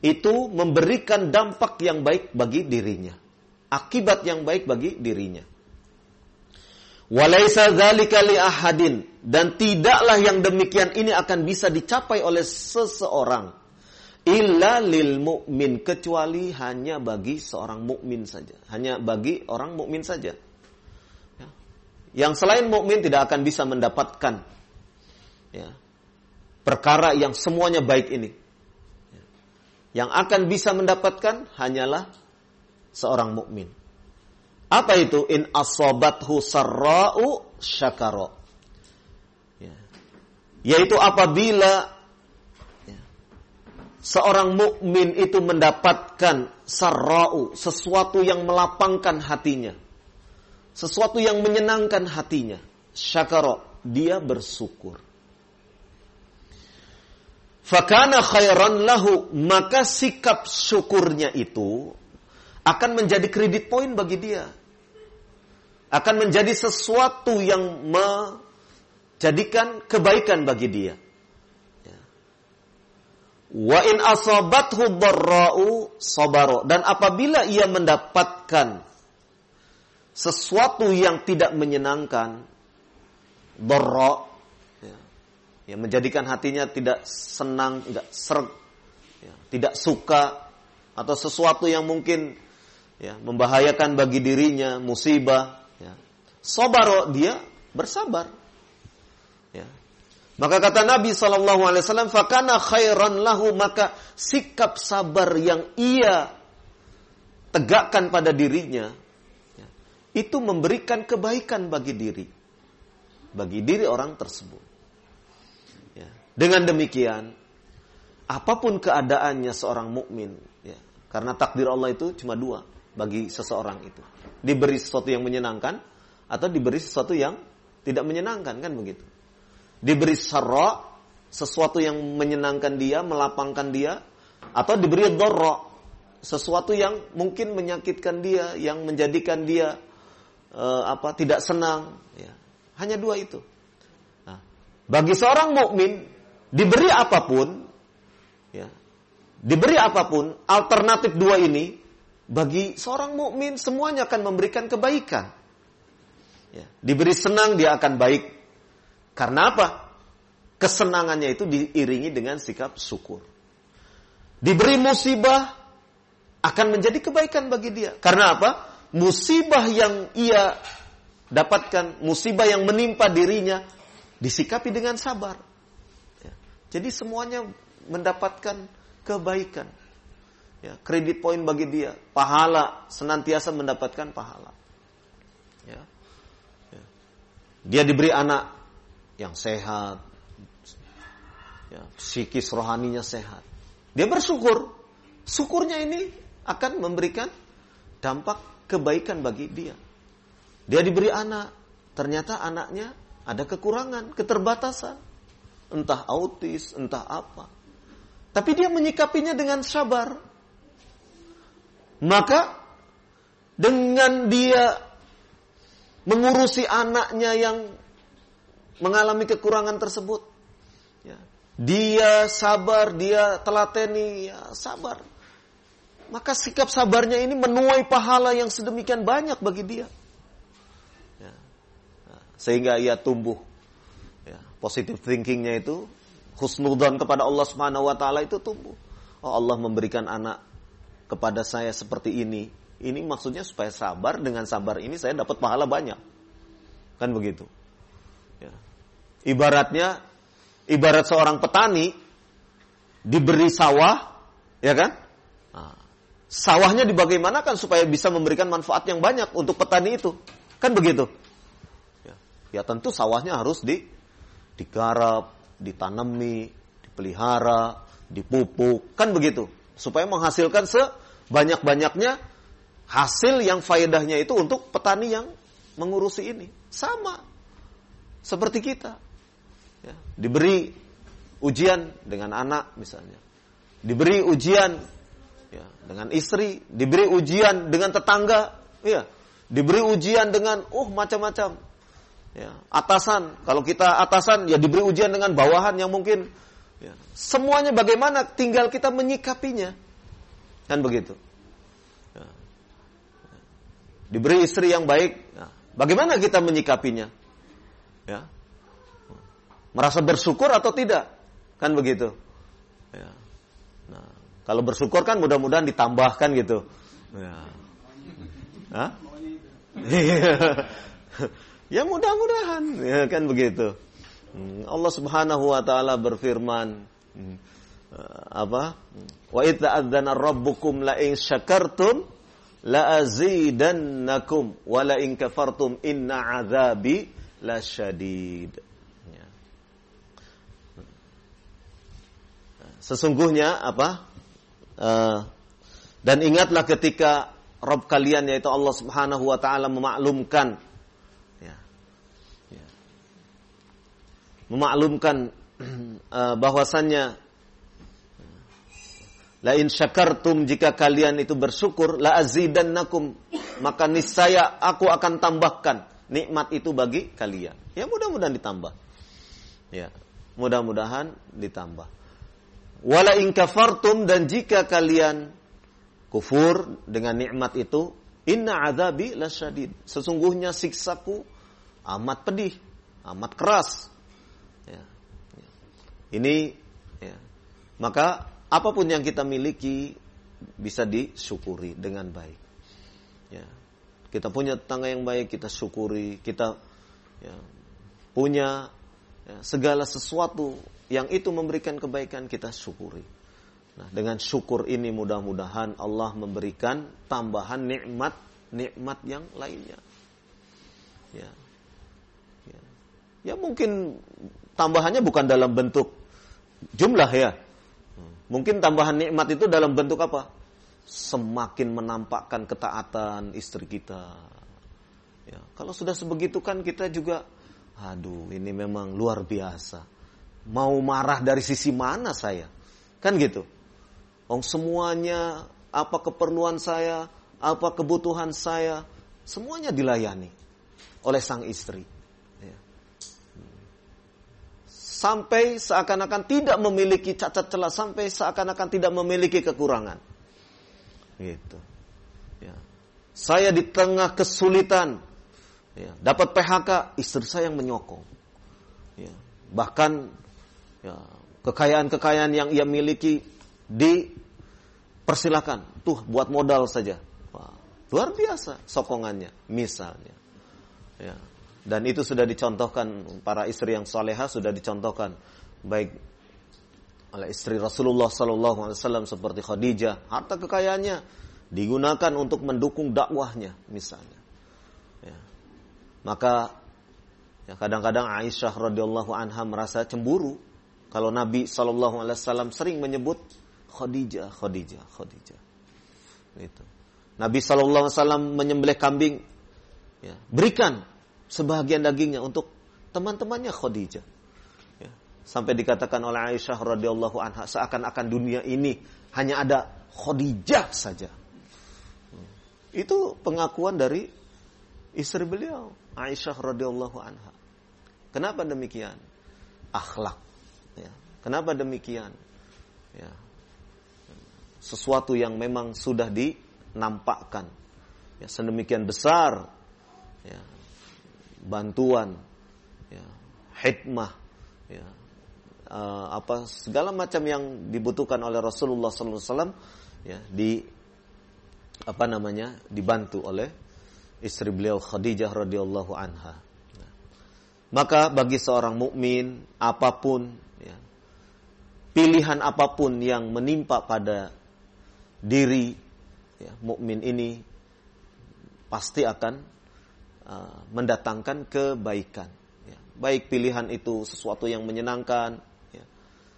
itu memberikan dampak yang baik bagi dirinya. Akibat yang baik bagi dirinya. Walaisa dzalika li ahadin dan tidaklah yang demikian ini akan bisa dicapai oleh seseorang illa lil mukmin kecuali hanya bagi seorang mukmin saja, hanya bagi orang mukmin saja. Ya. Yang selain mukmin tidak akan bisa mendapatkan ya, perkara yang semuanya baik ini. Ya. Yang akan bisa mendapatkan hanyalah seorang mukmin. Apa itu? In asobathu sarra'u syakaro. Ya. Yaitu apabila ya, seorang mukmin itu mendapatkan sarra'u, sesuatu yang melapangkan hatinya. Sesuatu yang menyenangkan hatinya. Syakaro, dia bersyukur. Fakana khairan lahu, maka sikap syukurnya itu akan menjadi kredit poin bagi dia akan menjadi sesuatu yang menjadikan kebaikan bagi dia. Ya. Wa in asabathu dan apabila ia mendapatkan sesuatu yang tidak menyenangkan dharra ya, yang menjadikan hatinya tidak senang, tidak serg, ya, tidak suka atau sesuatu yang mungkin ya, membahayakan bagi dirinya, musibah, Sobaro dia bersabar. Ya. Maka kata Nabi Shallallahu Alaihi Wasallam, "Fakana khairan lahu maka sikap sabar yang ia tegakkan pada dirinya ya, itu memberikan kebaikan bagi diri, bagi diri orang tersebut. Ya. Dengan demikian, apa pun keadaannya seorang mukmin, ya, karena takdir Allah itu cuma dua bagi seseorang itu, diberi sesuatu yang menyenangkan atau diberi sesuatu yang tidak menyenangkan kan begitu. Diberi sarra sesuatu yang menyenangkan dia, melapangkan dia atau diberi dorro sesuatu yang mungkin menyakitkan dia, yang menjadikan dia uh, apa tidak senang ya. Hanya dua itu. Nah, bagi seorang mukmin diberi apa pun ya. Diberi apa pun alternatif dua ini bagi seorang mukmin semuanya akan memberikan kebaikan. Ya. Diberi senang dia akan baik. Karena apa? Kesenangannya itu diiringi dengan sikap syukur. Diberi musibah akan menjadi kebaikan bagi dia. Karena apa? Musibah yang ia dapatkan, musibah yang menimpa dirinya, disikapi dengan sabar. Ya. Jadi semuanya mendapatkan kebaikan. Ya, kredit poin bagi dia, pahala senantiasa mendapatkan pahala. Ya. Dia diberi anak yang sehat, ya, psikis rohaninya sehat. Dia bersyukur. Syukurnya ini akan memberikan dampak kebaikan bagi dia. Dia diberi anak, ternyata anaknya ada kekurangan, keterbatasan. Entah autis, entah apa. Tapi dia menyikapinya dengan sabar. Maka dengan dia mengurusi anaknya yang mengalami kekurangan tersebut. Ya. Dia sabar, dia telateni, ya sabar. Maka sikap sabarnya ini menuai pahala yang sedemikian banyak bagi dia. Ya. Sehingga ia tumbuh. Ya. Positive thinkingnya itu, husnudan kepada Allah Subhanahu Wa Taala itu tumbuh. Oh Allah memberikan anak kepada saya seperti ini, ini maksudnya supaya sabar, dengan sabar ini saya dapat pahala banyak. Kan begitu. Ya. Ibaratnya, ibarat seorang petani diberi sawah, ya kan? Sawahnya dibagaimanakan supaya bisa memberikan manfaat yang banyak untuk petani itu. Kan begitu. Ya, ya tentu sawahnya harus di digarap, ditanami, dipelihara, dipupuk, kan begitu. Supaya menghasilkan sebanyak-banyaknya hasil yang faedahnya itu untuk petani yang mengurusi ini. Sama. Seperti kita. Ya, diberi ujian dengan anak misalnya. Diberi ujian ya, dengan istri. Diberi ujian dengan tetangga. Ya, diberi ujian dengan uh macam-macam. Ya, atasan. Kalau kita atasan ya diberi ujian dengan bawahan yang mungkin ya, semuanya bagaimana tinggal kita menyikapinya. Kan begitu diberi istri yang baik, nah, Bagaimana kita menyikapinya? Ya. Merasa bersyukur atau tidak? Kan begitu. Ya. Kalau bersyukur kan mudah-mudahan ditambahkan gitu. Ya. Hah? ya mudah-mudahan ya kan begitu. Hmm, Allah Subhanahu wa taala berfirman hmm, apa? Wa idza adzana rabbukum la in syakartum la azidannakum wa la in kafartum inna azabi lasyadid. Ya. Sesungguhnya apa? Uh, dan ingatlah ketika Rob kalian yaitu Allah Subhanahu wa taala memaklumkan ya, ya, memaklumkan uh, bahwasannya La in syakartum jika kalian itu bersyukur la azidannakum maka niscaya aku akan tambahkan nikmat itu bagi kalian. Ya mudah-mudahan ditambah. Ya, mudah-mudahan ditambah. Wala in kafartum dan jika kalian kufur dengan nikmat itu, inna azabi lasyadid. Sesungguhnya siksaku amat pedih, amat keras. Ya. ya. Ini ya. Maka apa pun yang kita miliki bisa disyukuri dengan baik. Ya. Kita punya tetangga yang baik, kita syukuri. Kita ya, punya ya, segala sesuatu yang itu memberikan kebaikan, kita syukuri. Nah, dengan syukur ini mudah-mudahan Allah memberikan tambahan nikmat nikmat yang lainnya. Ya. ya. Ya mungkin tambahannya bukan dalam bentuk jumlah ya. Mungkin tambahan nikmat itu dalam bentuk apa? Semakin menampakkan ketaatan istri kita. Ya, kalau sudah sebegitu kan kita juga, aduh ini memang luar biasa. Mau marah dari sisi mana saya? Kan gitu. Oh semuanya, apa keperluan saya, apa kebutuhan saya, semuanya dilayani oleh sang istri sampai seakan-akan tidak memiliki cacat celah, sampai seakan-akan tidak memiliki kekurangan. Gitu. Ya. Saya di tengah kesulitan, ya, dapat PHK, istri saya yang menyokong. Ya. Bahkan ya, kekayaan-kekayaan yang ia miliki dipersilakan, tuh buat modal saja. Wah, luar biasa sokongannya, misalnya. Ya. Dan itu sudah dicontohkan para istri yang soleha sudah dicontohkan baik oleh istri Rasulullah Sallallahu Alaihi Wasallam seperti Khadijah, harta kekayaannya digunakan untuk mendukung dakwahnya misalnya. Ya. Maka ya kadang-kadang Aisyah radhiyallahu anha merasa cemburu kalau Nabi Sallallahu Alaihi Wasallam sering menyebut Khadijah, Khadijah, Khadijah. Itu. Nabi Sallallahu Alaihi Wasallam menyembelih kambing, ya, berikan sebahagian dagingnya untuk teman-temannya Khadijah. Ya. Sampai dikatakan oleh Aisyah radhiyallahu anha seakan-akan dunia ini hanya ada Khadijah saja. Itu pengakuan dari istri beliau, Aisyah radhiyallahu anha. Kenapa demikian? Akhlak. Kenapa demikian? Ya. Sesuatu yang memang sudah dinampakkan. Ya, sedemikian besar ya, bantuan, ya, hikmah, ya, uh, apa segala macam yang dibutuhkan oleh Rasulullah SAW ya, di apa namanya dibantu oleh istri beliau Khadijah radhiyallahu anha. Ya. Maka bagi seorang mukmin apa pun pilihan apa pun yang menimpa pada diri ya, mukmin ini pasti akan Uh, mendatangkan kebaikan. Ya. Baik pilihan itu sesuatu yang menyenangkan, ya.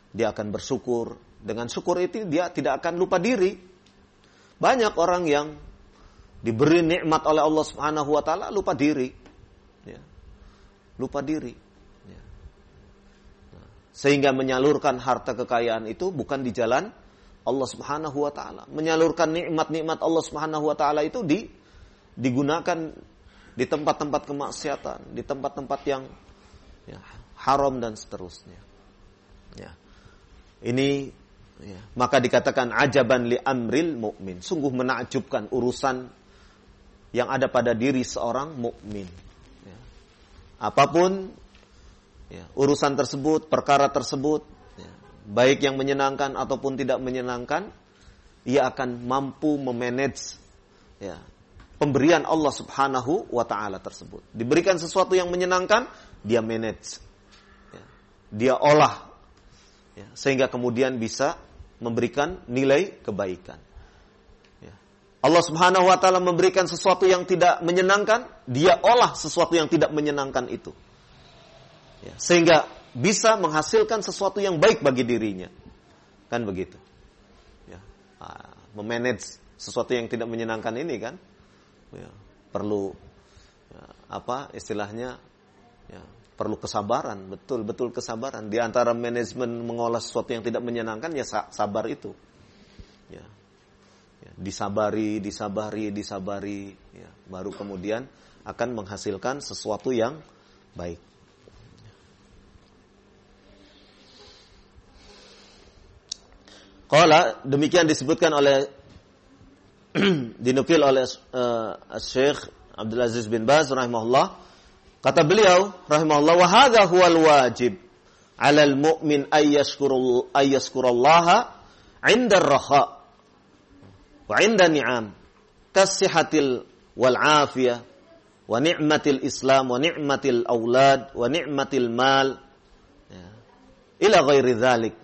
dia akan bersyukur. Dengan syukur itu dia tidak akan lupa diri. Banyak orang yang diberi nikmat oleh Allah Subhanahu wa taala lupa diri. Ya. Lupa diri. Sehingga menyalurkan harta kekayaan itu bukan di jalan Allah Subhanahu wa taala. Menyalurkan nikmat-nikmat Allah Subhanahu wa taala itu di digunakan di tempat-tempat kemaksiatan, di tempat-tempat yang ya, haram dan seterusnya. Ya. Ini ya, maka dikatakan ajaban li amril mukmin. Sungguh menakjubkan urusan yang ada pada diri seorang mukmin. Ya. Apa pun ya, urusan tersebut, perkara tersebut, ya, baik yang menyenangkan ataupun tidak menyenangkan, ia akan mampu memanage ya, pemberian Allah Subhanahu wa taala tersebut. Diberikan sesuatu yang menyenangkan, dia manage. Ya, dia olah ya, sehingga kemudian bisa memberikan nilai kebaikan. Ya. Allah Subhanahu wa taala memberikan sesuatu yang tidak menyenangkan, dia olah sesuatu yang tidak menyenangkan itu. Ya, sehingga bisa menghasilkan sesuatu yang baik bagi dirinya. Kan begitu. Ya. Ah, memanage sesuatu yang tidak menyenangkan ini kan ya, perlu ya, apa istilahnya ya, perlu kesabaran, betul-betul kesabaran. Di antara manajemen mengolah sesuatu yang tidak menyenangkan ya sabar itu. Ya. ya disabari, disabari, disabari, ya. baru kemudian akan menghasilkan sesuatu yang baik. Kala demikian disebutkan oleh dinukil oleh uh, Syekh Abdul Aziz bin Baz rahimahullah Kata beliau rahimahullah wa hadha huwal wajib 'alal mu'min ay yashkurul ay yashkurallaha 'inda ar-raha wa 'inda ni'am kasihatil wal afiyah wa ni'matil islam wa ni'matil aulad wa ni'matil mal ya. ila ghairi dzalik.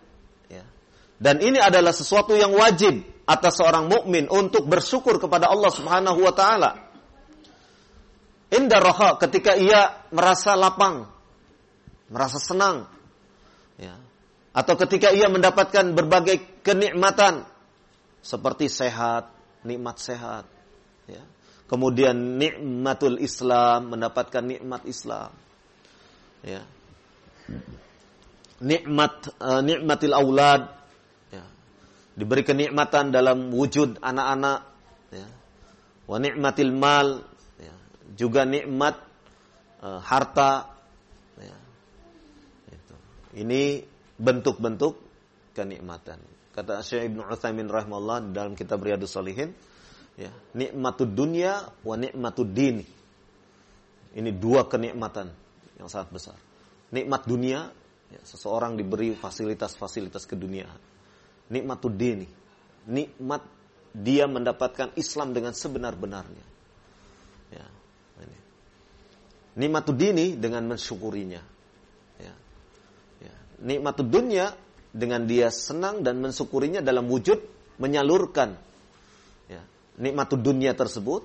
Dan ini adalah sesuatu yang wajib atas seorang mukmin untuk bersyukur kepada Allah Subhanahu wa taala Indah roha ketika ia merasa lapang, merasa senang, ya. atau ketika ia mendapatkan berbagai kenikmatan seperti sehat, nikmat sehat, ya. kemudian nikmatul Islam mendapatkan nikmat Islam, ya. nikmat uh, nikmatil aulad. Diberi kenikmatan dalam wujud anak-anak, ya. wa nikmatil mal juga nikmat uh, harta. Ya. Itu. Ini bentuk-bentuk kenikmatan. Kata Syekh Ibnu Utsaimin rahimahullah dalam kitab Riyadhus Shalihin, ya, nikmatud dunia wa nikmatud dini. Ini dua kenikmatan yang sangat besar. Nikmat dunia, ya, seseorang diberi fasilitas-fasilitas keduniaan. Nikmatud dini, nikmat dia mendapatkan Islam dengan sebenar-benarnya. Ya, nikmatud dini dengan mensyukurinya. Ya. Ya. Dunia dengan dia senang dan mensyukurinya dalam wujud menyalurkan ya, nikmatud dunia tersebut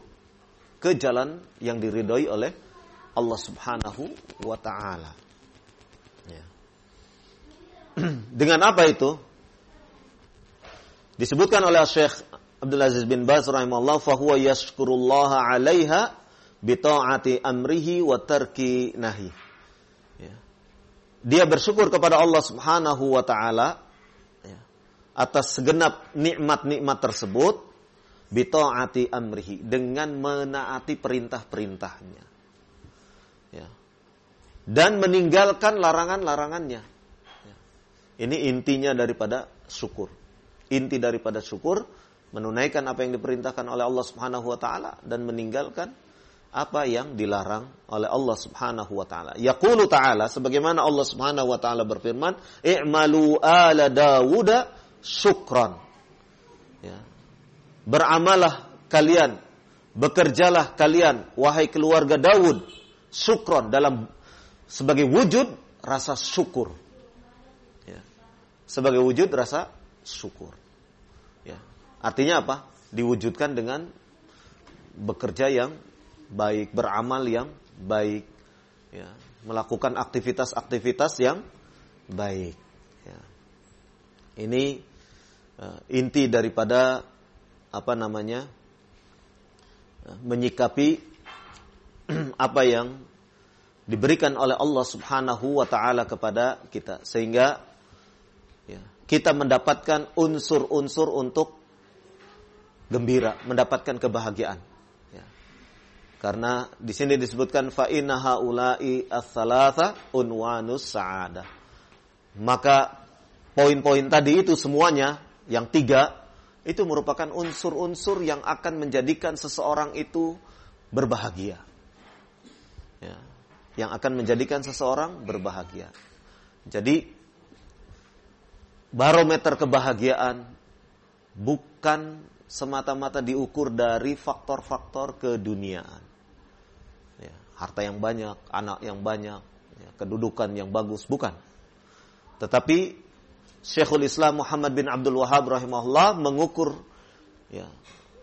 ke jalan yang diridhoi oleh Allah Subhanahu wa taala. Ya. Dengan apa itu? Disebutkan oleh Syekh Abdul Aziz bin Baz rahimahullah fahuwa yashkurullaha 'alaiha bita'ati amrihi wa tarki nahi. Ya. Dia bersyukur kepada Allah Subhanahu wa taala ya, atas segenap nikmat-nikmat tersebut bita'ati amrihi dengan menaati perintah-perintahnya. Ya. Dan meninggalkan larangan-larangannya. Ya. Ini intinya daripada syukur. Inti daripada syukur menunaikan apa yang diperintahkan oleh Allah Subhanahu wa taala dan meninggalkan apa yang dilarang oleh Allah Subhanahu wa taala. Yaqulu ta'ala sebagaimana Allah Subhanahu wa taala berfirman, "I'malu ala Dawud syukran." Ya. Beramalah kalian, bekerjalah kalian wahai keluarga Daud syukron dalam sebagai wujud rasa syukur. Ya. Sebagai wujud rasa syukur. Ya. Artinya apa? Diwujudkan dengan bekerja yang baik, beramal yang baik, ya, melakukan aktivitas-aktivitas yang baik. Ya. Ini uh, inti daripada apa namanya uh, menyikapi apa yang diberikan oleh Allah Subhanahu wa taala kepada kita sehingga kita mendapatkan unsur-unsur untuk gembira, mendapatkan kebahagiaan. Karena di sini disebutkan fa inna haula'i ats-tsalatsa unwanus sa'adah. Maka poin-poin tadi itu semuanya yang tiga itu merupakan unsur-unsur yang akan menjadikan seseorang itu berbahagia. Ya, yang akan menjadikan seseorang berbahagia. Jadi barometer kebahagiaan bukan semata-mata diukur dari faktor-faktor keduniaan. Ya, harta yang banyak, anak yang banyak, ya, kedudukan yang bagus, bukan. Tetapi Syekhul Islam Muhammad bin Abdul Wahab rahimahullah mengukur ya,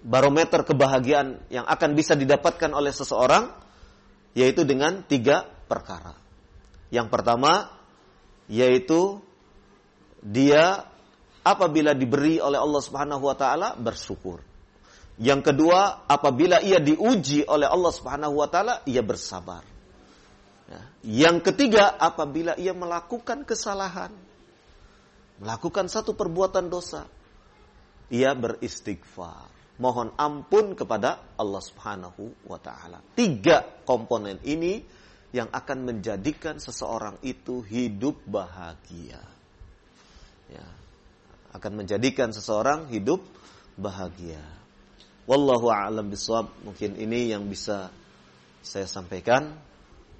barometer kebahagiaan yang akan bisa didapatkan oleh seseorang yaitu dengan tiga perkara. Yang pertama yaitu dia apabila diberi oleh Allah Subhanahu wa taala bersyukur. Yang kedua, apabila ia diuji oleh Allah Subhanahu wa taala, ia bersabar. Ya. Yang ketiga, apabila ia melakukan kesalahan, melakukan satu perbuatan dosa, ia beristighfar, mohon ampun kepada Allah Subhanahu wa taala. Tiga komponen ini yang akan menjadikan seseorang itu hidup bahagia. Ya, akan menjadikan seseorang hidup bahagia. Wallahu a'lam bishawab. Mungkin ini yang bisa saya sampaikan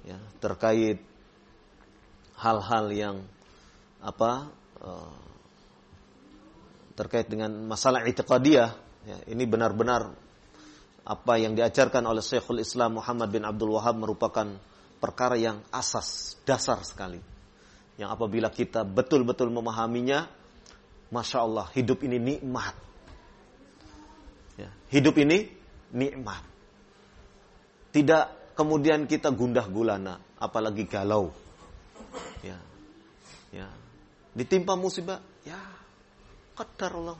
ya terkait hal-hal yang apa uh, terkait dengan masalah i'tiqadiyah ya, ini benar-benar apa yang diajarkan oleh Syekhul Islam Muhammad bin Abdul Wahab merupakan perkara yang asas, dasar sekali. Yang apabila kita betul-betul memahaminya, Masya Allah, hidup ini nikmat. Ya, hidup ini nikmat. Tidak kemudian kita gundah gulana, apalagi galau. Ya, ya. Ditimpa musibah, ya, qadar Allah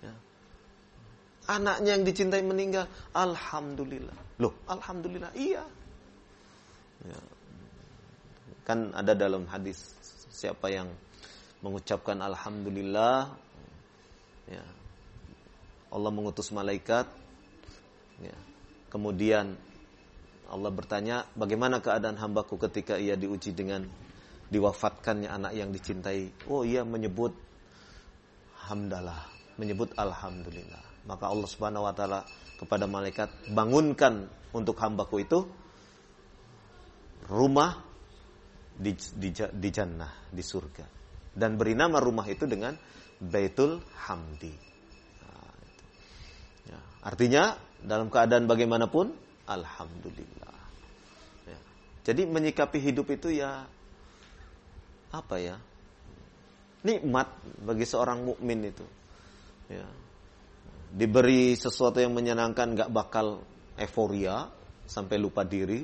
Ya. Anaknya yang dicintai meninggal, alhamdulillah. Loh, alhamdulillah, iya. Ya. Kan ada dalam hadis siapa yang mengucapkan alhamdulillah ya Allah mengutus malaikat ya. Kemudian Allah bertanya bagaimana keadaan hambaku ketika ia diuji dengan diwafatkannya anak yang dicintai? Oh ia menyebut hamdalah menyebut alhamdulillah. Maka Allah Subhanahu wa taala kepada malaikat bangunkan untuk hambaku itu rumah di, di, di jannah di surga dan beri nama rumah itu dengan Baitul Hamdi. Nah, ya, artinya dalam keadaan bagaimanapun, alhamdulillah. Ya. Jadi menyikapi hidup itu ya apa ya? Nikmat bagi seorang mukmin itu. Ya. Diberi sesuatu yang menyenangkan nggak bakal euforia sampai lupa diri.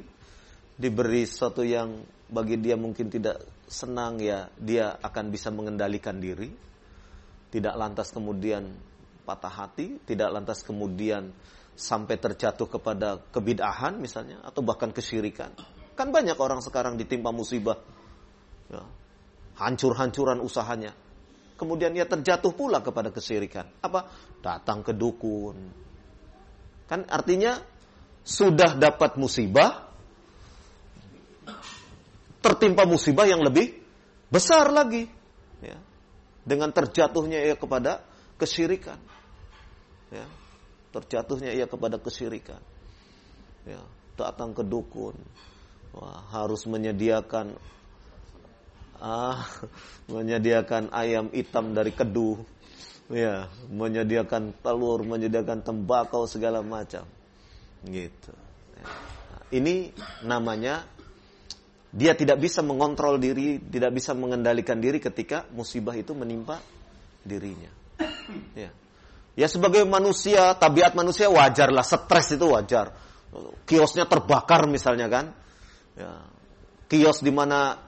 Diberi sesuatu yang bagi dia mungkin tidak senang ya dia akan bisa mengendalikan diri, tidak lantas kemudian patah hati, tidak lantas kemudian sampai terjatuh kepada kebidahan misalnya atau bahkan kesyirikan. Kan banyak orang sekarang ditimpa musibah, ya, hancur-hancuran usahanya. Kemudian ia terjatuh pula kepada kesyirikan. Apa? Datang ke dukun. Kan artinya sudah dapat musibah, tertimpa musibah yang lebih besar lagi. Ya. Dengan terjatuhnya ia kepada kesyirikan. Ya. Terjatuhnya ia kepada kesyirikan. Ya. Datang ke dukun. Wah, harus menyediakan ah menyediakan ayam hitam dari kedu ya. Menyediakan telur menyediakan tembakau segala macam. Gitu. Ya. nah, ini namanya dia tidak bisa mengontrol diri, tidak bisa mengendalikan diri ketika musibah itu menimpa dirinya. Ya. Ya sebagai manusia, tabiat manusia wajarlah, stres itu wajar. Kiosnya terbakar misalnya kan. Ya. Kios di mana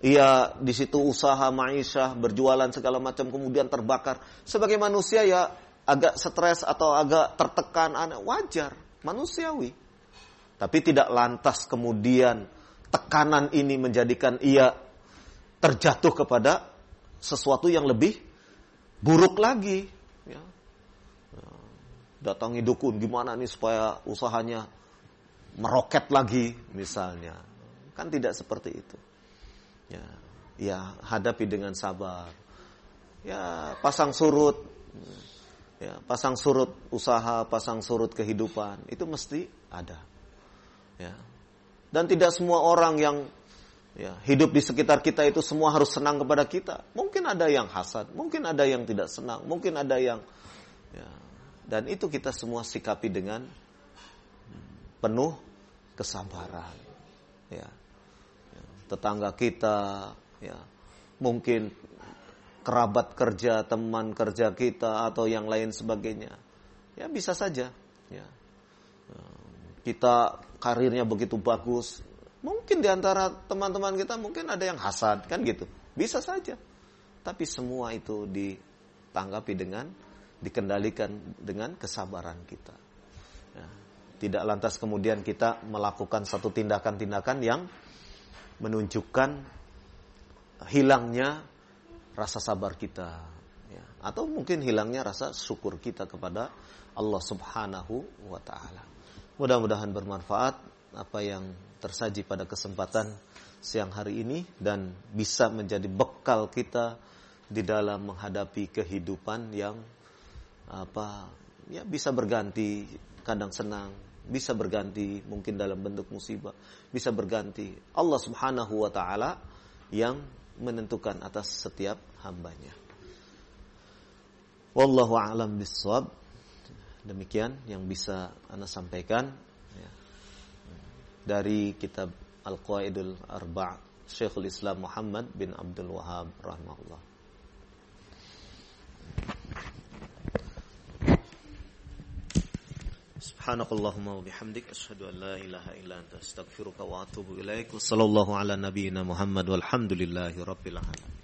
ia di situ usaha maisha, berjualan segala macam kemudian terbakar. Sebagai manusia ya agak stres atau agak tertekan, wajar, manusiawi. Tapi tidak lantas kemudian tekanan ini menjadikan ia terjatuh kepada sesuatu yang lebih buruk lagi. Ya. Datangi dukun gimana nih supaya usahanya meroket lagi misalnya. Kan tidak seperti itu. Ya, ya hadapi dengan sabar. Ya pasang surut. ya, pasang surut usaha, pasang surut kehidupan, itu mesti ada. Ya. Dan tidak semua orang yang ya, hidup di sekitar kita itu semua harus senang kepada kita. Mungkin ada yang hasad, mungkin ada yang tidak senang, mungkin ada yang ya, dan itu kita semua sikapi dengan penuh kesabaran. Ya. Tetangga kita, ya, mungkin kerabat kerja, teman kerja kita atau yang lain sebagainya. Ya bisa saja. Ya. Kita karirnya begitu bagus. Mungkin di antara teman-teman kita mungkin ada yang hasad kan gitu. Bisa saja. Tapi semua itu ditanggapi dengan dikendalikan dengan kesabaran kita. Ya. Tidak lantas kemudian kita melakukan satu tindakan-tindakan yang menunjukkan hilangnya rasa sabar kita ya. atau mungkin hilangnya rasa syukur kita kepada Allah Subhanahu wa taala. Mudah-mudahan bermanfaat apa yang tersaji pada kesempatan siang hari ini dan bisa menjadi bekal kita di dalam menghadapi kehidupan yang apa ya bisa berganti kadang senang bisa berganti mungkin dalam bentuk musibah bisa berganti Allah Subhanahu wa taala yang menentukan atas setiap hambanya. Wallahu a'lam bissawab. Demikian yang bisa Anda sampaikan ya. dari kitab Al-Qaidul Arba' Syekhul Islam Muhammad bin Abdul Wahab rahimahullah. Subhanakallahumma wa bihamdik asyhadu an la ilaha illa anta astaghfiruka wa atubu ilaik. Wassallallahu ala nabiyyina Muhammad walhamdulillahi rabbil alamin.